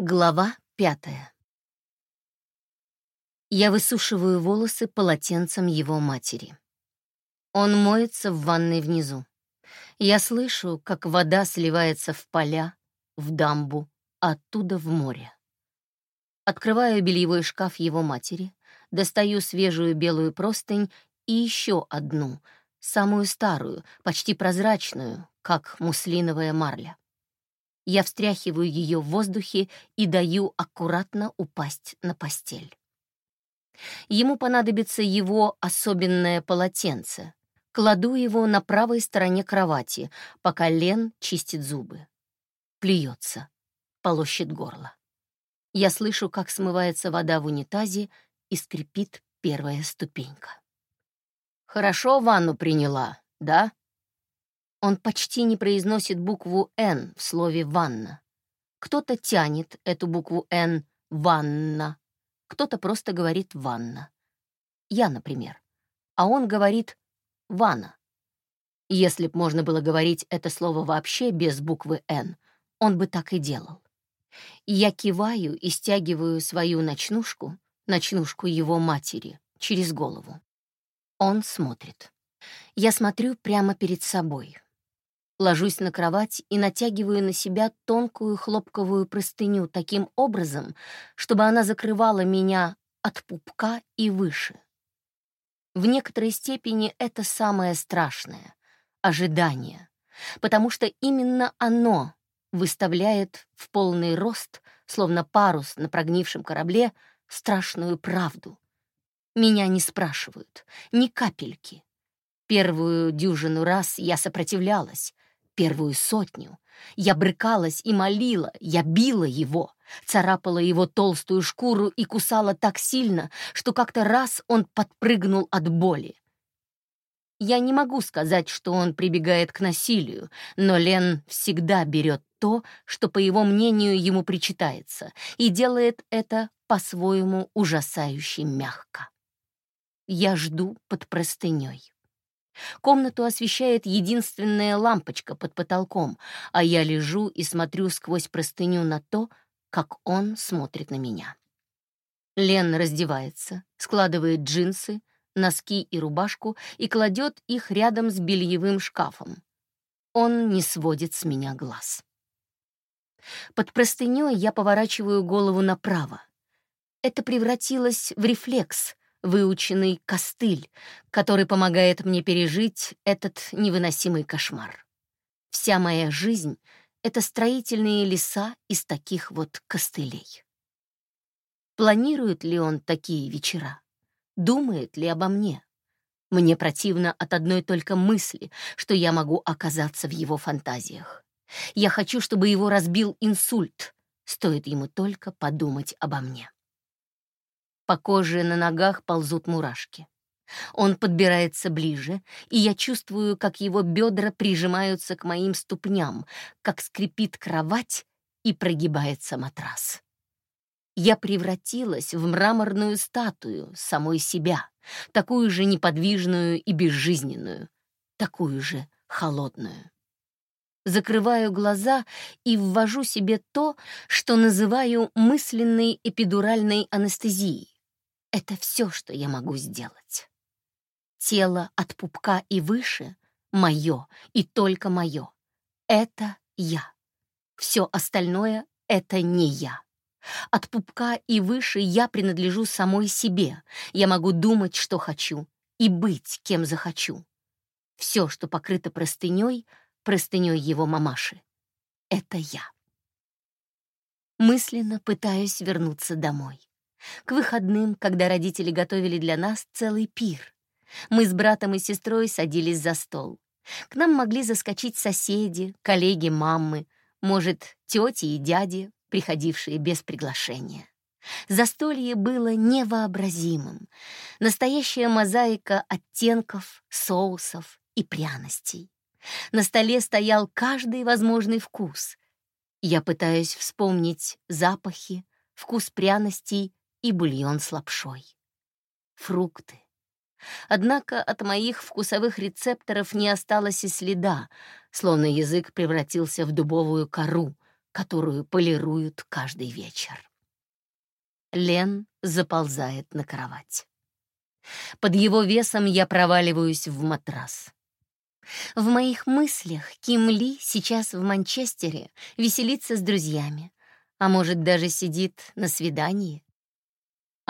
Глава пятая. Я высушиваю волосы полотенцем его матери. Он моется в ванной внизу. Я слышу, как вода сливается в поля, в дамбу, оттуда в море. Открываю бельевой шкаф его матери, достаю свежую белую простынь и еще одну, самую старую, почти прозрачную, как муслиновая марля. Я встряхиваю ее в воздухе и даю аккуратно упасть на постель. Ему понадобится его особенное полотенце. Кладу его на правой стороне кровати, пока Лен чистит зубы. Плюется, полощет горло. Я слышу, как смывается вода в унитазе и скрипит первая ступенька. «Хорошо ванну приняла, да?» Он почти не произносит букву «Н» в слове «ванна». Кто-то тянет эту букву «Н» — «ванна», кто-то просто говорит «ванна». Я, например. А он говорит «ванна». Если б можно было говорить это слово вообще без буквы «Н», он бы так и делал. Я киваю и стягиваю свою ночнушку, ночнушку его матери, через голову. Он смотрит. Я смотрю прямо перед собой, Ложусь на кровать и натягиваю на себя тонкую хлопковую простыню таким образом, чтобы она закрывала меня от пупка и выше. В некоторой степени это самое страшное — ожидание, потому что именно оно выставляет в полный рост, словно парус на прогнившем корабле, страшную правду. Меня не спрашивают, ни капельки. Первую дюжину раз я сопротивлялась, первую сотню. Я брыкалась и молила, я била его, царапала его толстую шкуру и кусала так сильно, что как-то раз он подпрыгнул от боли. Я не могу сказать, что он прибегает к насилию, но Лен всегда берет то, что, по его мнению, ему причитается, и делает это по-своему ужасающе мягко. Я жду под простыней. Комнату освещает единственная лампочка под потолком, а я лежу и смотрю сквозь простыню на то, как он смотрит на меня. Лен раздевается, складывает джинсы, носки и рубашку и кладет их рядом с бельевым шкафом. Он не сводит с меня глаз. Под простыней я поворачиваю голову направо. Это превратилось в рефлекс, выученный костыль, который помогает мне пережить этот невыносимый кошмар. Вся моя жизнь — это строительные леса из таких вот костылей. Планирует ли он такие вечера? Думает ли обо мне? Мне противно от одной только мысли, что я могу оказаться в его фантазиях. Я хочу, чтобы его разбил инсульт, стоит ему только подумать обо мне. По коже на ногах ползут мурашки. Он подбирается ближе, и я чувствую, как его бедра прижимаются к моим ступням, как скрипит кровать и прогибается матрас. Я превратилась в мраморную статую самой себя, такую же неподвижную и безжизненную, такую же холодную. Закрываю глаза и ввожу себе то, что называю мысленной эпидуральной анестезией. Это все, что я могу сделать. Тело от пупка и выше — мое, и только мое. Это я. Все остальное — это не я. От пупка и выше я принадлежу самой себе. Я могу думать, что хочу, и быть, кем захочу. Все, что покрыто простыней, простыней его мамаши. Это я. Мысленно пытаюсь вернуться домой. К выходным, когда родители готовили для нас целый пир. Мы с братом и сестрой садились за стол. К нам могли заскочить соседи, коллеги мамы, может, тети и дяди, приходившие без приглашения. Застолье было невообразимым. Настоящая мозаика оттенков, соусов и пряностей. На столе стоял каждый возможный вкус. Я пытаюсь вспомнить запахи, вкус пряностей и бульон с лапшой. Фрукты. Однако от моих вкусовых рецепторов не осталось и следа, словно язык превратился в дубовую кору, которую полируют каждый вечер. Лен заползает на кровать. Под его весом я проваливаюсь в матрас. В моих мыслях Ким Ли сейчас в Манчестере веселится с друзьями, а может, даже сидит на свидании.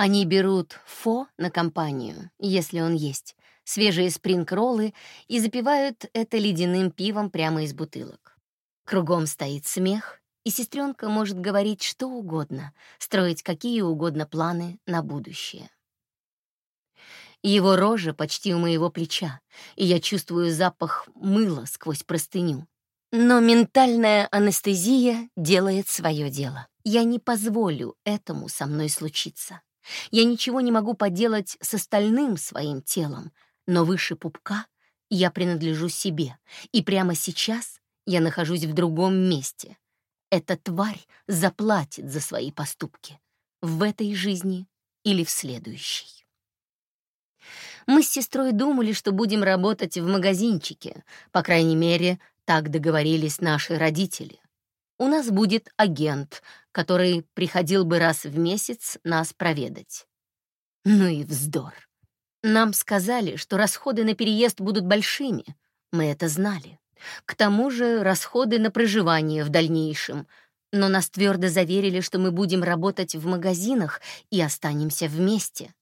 Они берут фо на компанию, если он есть, свежие спринг-роллы и запивают это ледяным пивом прямо из бутылок. Кругом стоит смех, и сестренка может говорить что угодно, строить какие угодно планы на будущее. Его рожа почти у моего плеча, и я чувствую запах мыла сквозь простыню. Но ментальная анестезия делает свое дело. Я не позволю этому со мной случиться. Я ничего не могу поделать с остальным своим телом, но выше пупка я принадлежу себе, и прямо сейчас я нахожусь в другом месте. Эта тварь заплатит за свои поступки в этой жизни или в следующей. Мы с сестрой думали, что будем работать в магазинчике. По крайней мере, так договорились наши родители. У нас будет агент, который приходил бы раз в месяц нас проведать. Ну и вздор. Нам сказали, что расходы на переезд будут большими. Мы это знали. К тому же расходы на проживание в дальнейшем. Но нас твердо заверили, что мы будем работать в магазинах и останемся вместе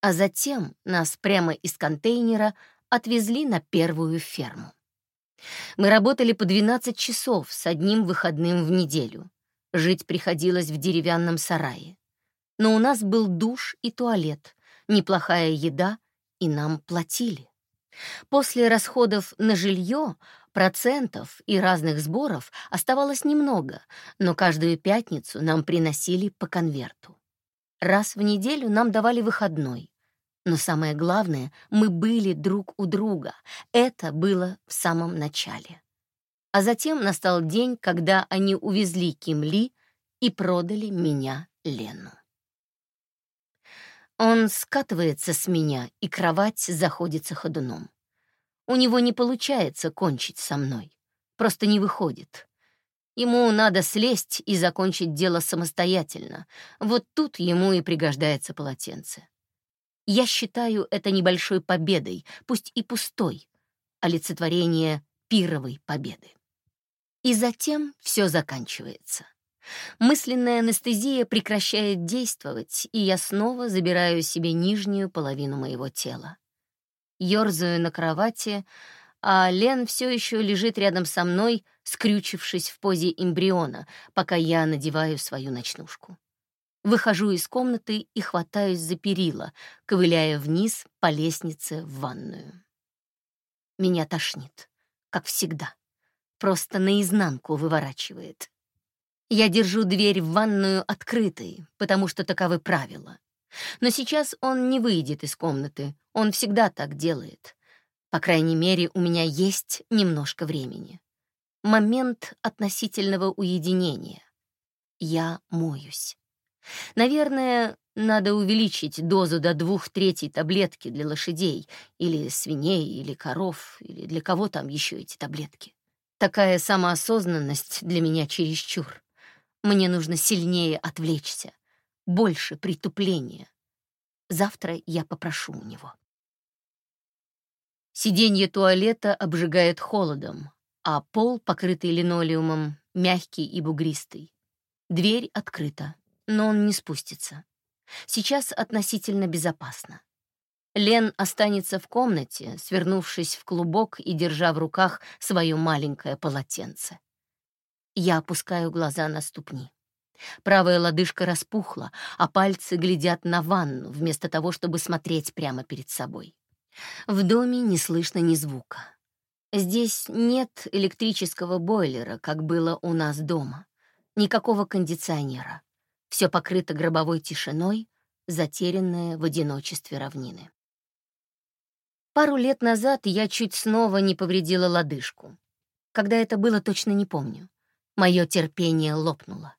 а затем нас прямо из контейнера отвезли на первую ферму. Мы работали по 12 часов с одним выходным в неделю. Жить приходилось в деревянном сарае. Но у нас был душ и туалет, неплохая еда, и нам платили. После расходов на жилье, процентов и разных сборов оставалось немного, но каждую пятницу нам приносили по конверту. Раз в неделю нам давали выходной. Но самое главное, мы были друг у друга. Это было в самом начале. А затем настал день, когда они увезли Ким Ли и продали меня Лену. Он скатывается с меня, и кровать заходится ходуном. У него не получается кончить со мной. Просто не выходит. Ему надо слезть и закончить дело самостоятельно. Вот тут ему и пригождается полотенце. Я считаю это небольшой победой, пусть и пустой, олицетворение пировой победы. И затем все заканчивается. Мысленная анестезия прекращает действовать, и я снова забираю себе нижнюю половину моего тела. Ёрзаю на кровати, а Лен все еще лежит рядом со мной, скрючившись в позе эмбриона, пока я надеваю свою ночнушку. Выхожу из комнаты и хватаюсь за перила, ковыляя вниз по лестнице в ванную. Меня тошнит, как всегда. Просто наизнанку выворачивает. Я держу дверь в ванную открытой, потому что таковы правила. Но сейчас он не выйдет из комнаты, он всегда так делает. По крайней мере, у меня есть немножко времени. Момент относительного уединения. Я моюсь. Наверное, надо увеличить дозу до двух третей таблетки для лошадей, или свиней, или коров, или для кого там еще эти таблетки. Такая самоосознанность для меня чересчур. Мне нужно сильнее отвлечься, больше притупления. Завтра я попрошу у него. Сиденье туалета обжигает холодом, а пол, покрытый линолеумом, мягкий и бугристый. Дверь открыта, но он не спустится. Сейчас относительно безопасно. Лен останется в комнате, свернувшись в клубок и держа в руках свое маленькое полотенце. Я опускаю глаза на ступни. Правая лодыжка распухла, а пальцы глядят на ванну, вместо того, чтобы смотреть прямо перед собой. В доме не слышно ни звука. Здесь нет электрического бойлера, как было у нас дома. Никакого кондиционера. Все покрыто гробовой тишиной, затерянное в одиночестве равнины. Пару лет назад я чуть снова не повредила лодыжку. Когда это было, точно не помню. Мое терпение лопнуло.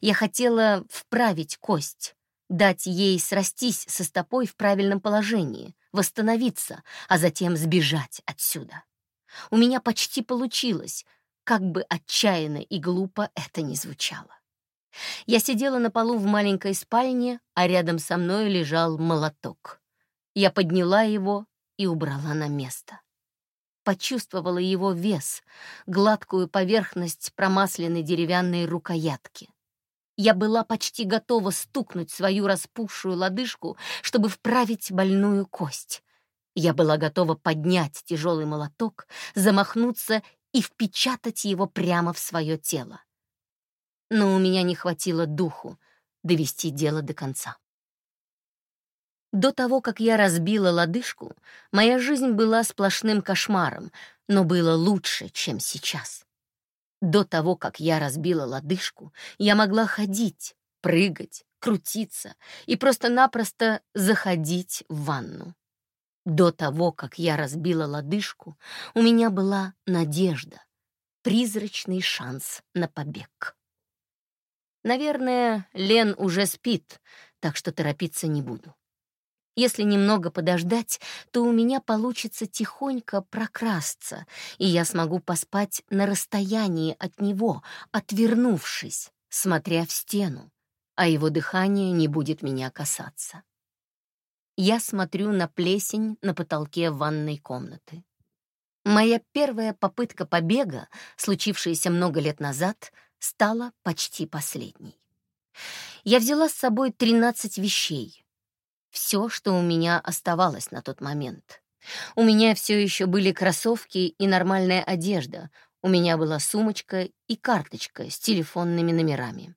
Я хотела вправить кость, дать ей срастись со стопой в правильном положении, восстановиться, а затем сбежать отсюда. У меня почти получилось. как бы отчаянно и глупо это ни звучало. Я сидела на полу в маленькой спальне, а рядом со мной лежал молоток. Я подняла его и убрала на место. Почувствовала его вес, гладкую поверхность промасленной деревянной рукоятки. Я была почти готова стукнуть свою распухшую лодыжку, чтобы вправить больную кость. Я была готова поднять тяжелый молоток, замахнуться и впечатать его прямо в свое тело. Но у меня не хватило духу довести дело до конца. До того, как я разбила лодыжку, моя жизнь была сплошным кошмаром, но было лучше, чем сейчас. До того, как я разбила лодыжку, я могла ходить, прыгать, крутиться и просто-напросто заходить в ванну. До того, как я разбила лодыжку, у меня была надежда, призрачный шанс на побег. Наверное, Лен уже спит, так что торопиться не буду. Если немного подождать, то у меня получится тихонько прокрасться, и я смогу поспать на расстоянии от него, отвернувшись, смотря в стену, а его дыхание не будет меня касаться. Я смотрю на плесень на потолке ванной комнаты. Моя первая попытка побега, случившаяся много лет назад, стала почти последней. Я взяла с собой 13 вещей. Все, что у меня оставалось на тот момент. У меня все еще были кроссовки и нормальная одежда. У меня была сумочка и карточка с телефонными номерами.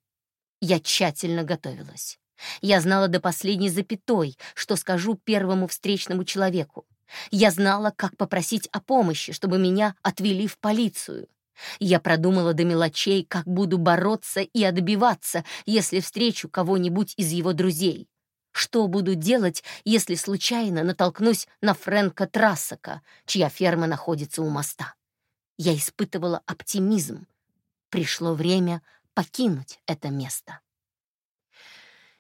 Я тщательно готовилась. Я знала до последней запятой, что скажу первому встречному человеку. Я знала, как попросить о помощи, чтобы меня отвели в полицию. Я продумала до мелочей, как буду бороться и отбиваться, если встречу кого-нибудь из его друзей. Что буду делать, если случайно натолкнусь на Фрэнка Трассака, чья ферма находится у моста? Я испытывала оптимизм. Пришло время покинуть это место.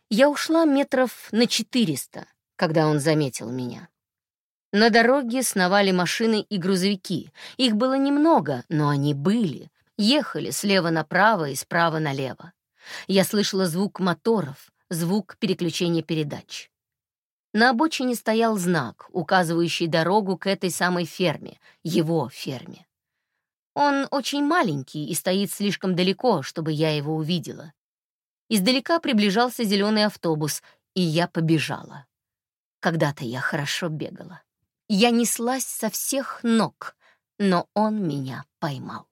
Я ушла метров на четыреста, когда он заметил меня. На дороге сновали машины и грузовики. Их было немного, но они были. Ехали слева направо и справа налево. Я слышала звук моторов, звук переключения передач. На обочине стоял знак, указывающий дорогу к этой самой ферме, его ферме. Он очень маленький и стоит слишком далеко, чтобы я его увидела. Издалека приближался зеленый автобус, и я побежала. Когда-то я хорошо бегала. Я неслась со всех ног, но он меня поймал.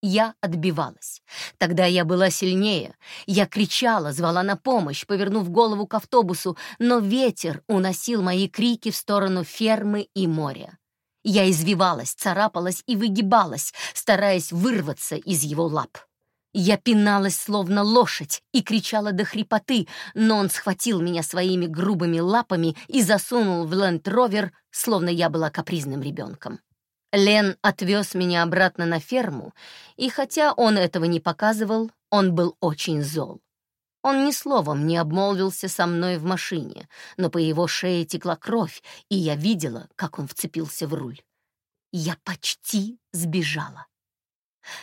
Я отбивалась. Тогда я была сильнее. Я кричала, звала на помощь, повернув голову к автобусу, но ветер уносил мои крики в сторону фермы и моря. Я извивалась, царапалась и выгибалась, стараясь вырваться из его лап. Я пиналась, словно лошадь, и кричала до хрипоты, но он схватил меня своими грубыми лапами и засунул в ленд-ровер, словно я была капризным ребенком. Лен отвез меня обратно на ферму, и хотя он этого не показывал, он был очень зол. Он ни словом не обмолвился со мной в машине, но по его шее текла кровь, и я видела, как он вцепился в руль. Я почти сбежала.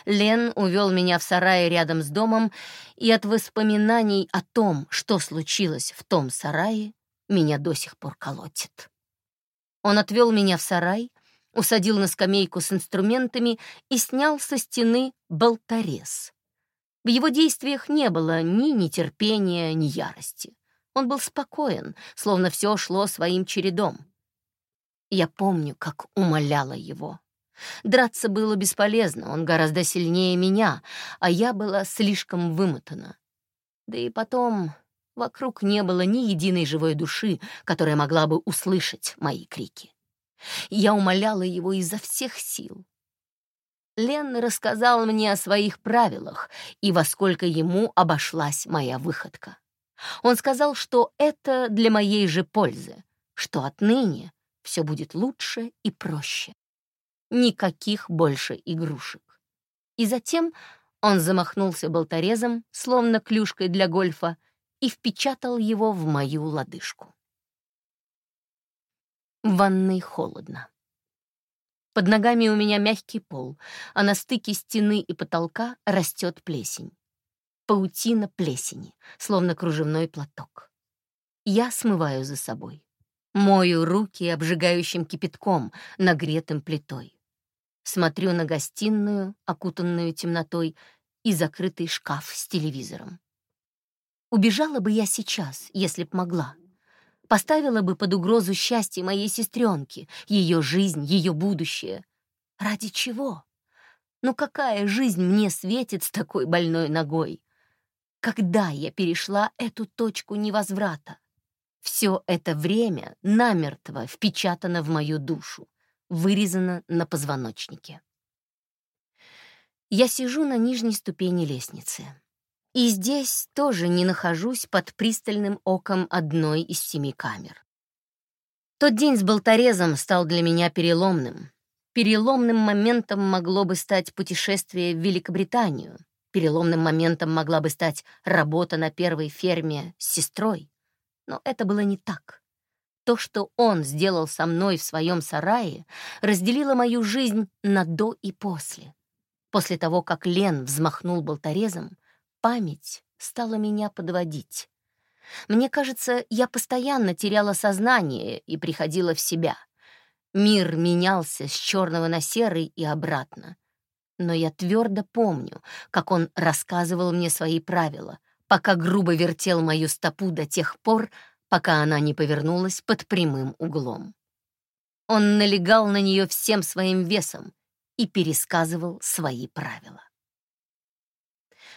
Лен увел меня в сарай рядом с домом, и от воспоминаний о том, что случилось в том сарае, меня до сих пор колотит. Он отвел меня в сарай, усадил на скамейку с инструментами и снял со стены болторез. В его действиях не было ни нетерпения, ни ярости. Он был спокоен, словно все шло своим чередом. Я помню, как умоляла его. Драться было бесполезно, он гораздо сильнее меня, а я была слишком вымотана. Да и потом вокруг не было ни единой живой души, которая могла бы услышать мои крики. Я умоляла его изо всех сил. Лен рассказал мне о своих правилах и во сколько ему обошлась моя выходка. Он сказал, что это для моей же пользы, что отныне все будет лучше и проще. Никаких больше игрушек. И затем он замахнулся болторезом, словно клюшкой для гольфа, и впечатал его в мою лодыжку. В ванной холодно. Под ногами у меня мягкий пол, а на стыке стены и потолка растет плесень. Паутина плесени, словно кружевной платок. Я смываю за собой. Мою руки обжигающим кипятком, нагретым плитой. Смотрю на гостиную, окутанную темнотой, и закрытый шкаф с телевизором. Убежала бы я сейчас, если б могла. Поставила бы под угрозу счастье моей сестренки, ее жизнь, ее будущее. Ради чего? Ну какая жизнь мне светит с такой больной ногой? Когда я перешла эту точку невозврата? Все это время намертво впечатано в мою душу, вырезано на позвоночнике. Я сижу на нижней ступени лестницы. И здесь тоже не нахожусь под пристальным оком одной из семи камер. Тот день с болторезом стал для меня переломным. Переломным моментом могло бы стать путешествие в Великобританию. Переломным моментом могла бы стать работа на первой ферме с сестрой. Но это было не так. То, что он сделал со мной в своем сарае, разделило мою жизнь на до и после. После того, как Лен взмахнул болторезом, память стала меня подводить. Мне кажется, я постоянно теряла сознание и приходила в себя. Мир менялся с черного на серый и обратно. Но я твердо помню, как он рассказывал мне свои правила, пока грубо вертел мою стопу до тех пор, пока она не повернулась под прямым углом. Он налегал на нее всем своим весом и пересказывал свои правила.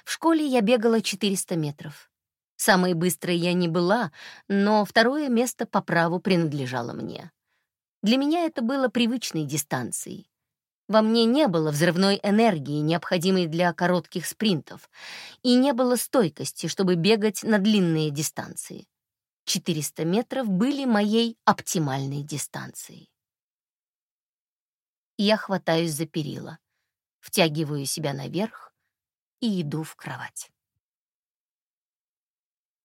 В школе я бегала 400 метров. Самой быстрой я не была, но второе место по праву принадлежало мне. Для меня это было привычной дистанцией. Во мне не было взрывной энергии, необходимой для коротких спринтов, и не было стойкости, чтобы бегать на длинные дистанции. 400 метров были моей оптимальной дистанцией. Я хватаюсь за перила, втягиваю себя наверх, и иду в кровать.